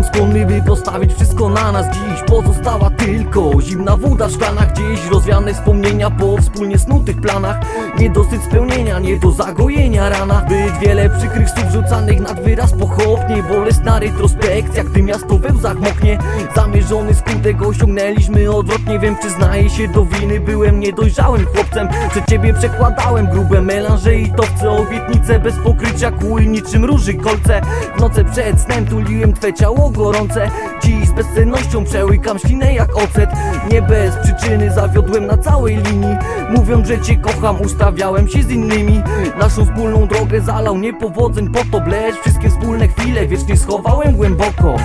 skłonny by postawić wszystko na nas. Dziś pozostała tylko zimna woda w szklanach. Gdzieś rozwiane wspomnienia po wspólnie snutych planach. Niedosyt spełnienia, nie do zagojenia rana. Zbyt wiele przykrych słów rzucanych nad wyraz pochopnie. Bolesna retrospekcja, gdy miasto we łzach moknie. Zamierzony skutek osiągnęliśmy odwrotnie. Wiem, przyznaję się do winy, byłem niedojrzałym chłopcem. Przed ciebie przekładałem grube melanże i towce Obietnice bez pokrycia kłuj niczym róży kolce. W noce przed snem tuliłem twe ciało gorące. Dziś z bezcennością przełykam ślinę jak ocet. Nie bez przyczyny zawiodłem na całej linii. Mówiąc, że cię kocham, ustawiałem się z innymi. Naszą wspólną drogę zalał niepowodzeń po to bleć Wszystkie wspólne chwile wiecznie schowałem głęboko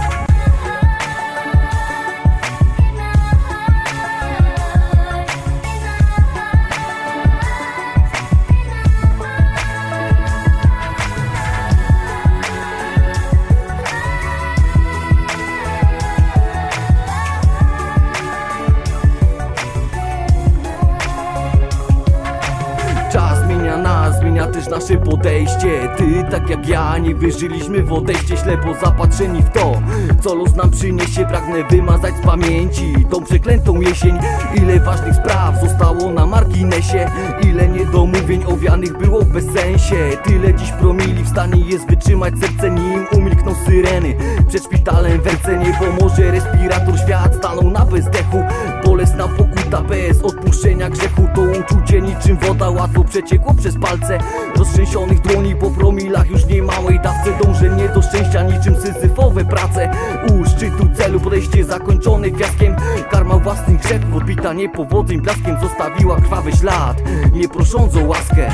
też nasze podejście. Ty, tak jak ja, nie wierzyliśmy w odejście. Ślepo zapatrzeni w to, co los nam przyniesie. Pragnę wymazać z pamięci tą przeklętą jesień. Ile ważnych spraw zostało na marginesie. Ile niedomówień owianych było w bezsensie. Tyle dziś promili w stanie jest wytrzymać. Serce Nim umilkną syreny. Przed szpitalem w ręce nie pomoże respirator Świat stanął na bezdechu niczym woda łatwo przeciekło przez palce. Roztrzęsionych dłoni po promilach już nie małej dawce Dążę nie do szczęścia niczym syzyfowe prace. U szczytu celu podejście zakończone fiaskiem Karma własnych grzechów odbita niepowodzeń blaskiem. Zostawiła krwawy ślad nie prosząc o łaskę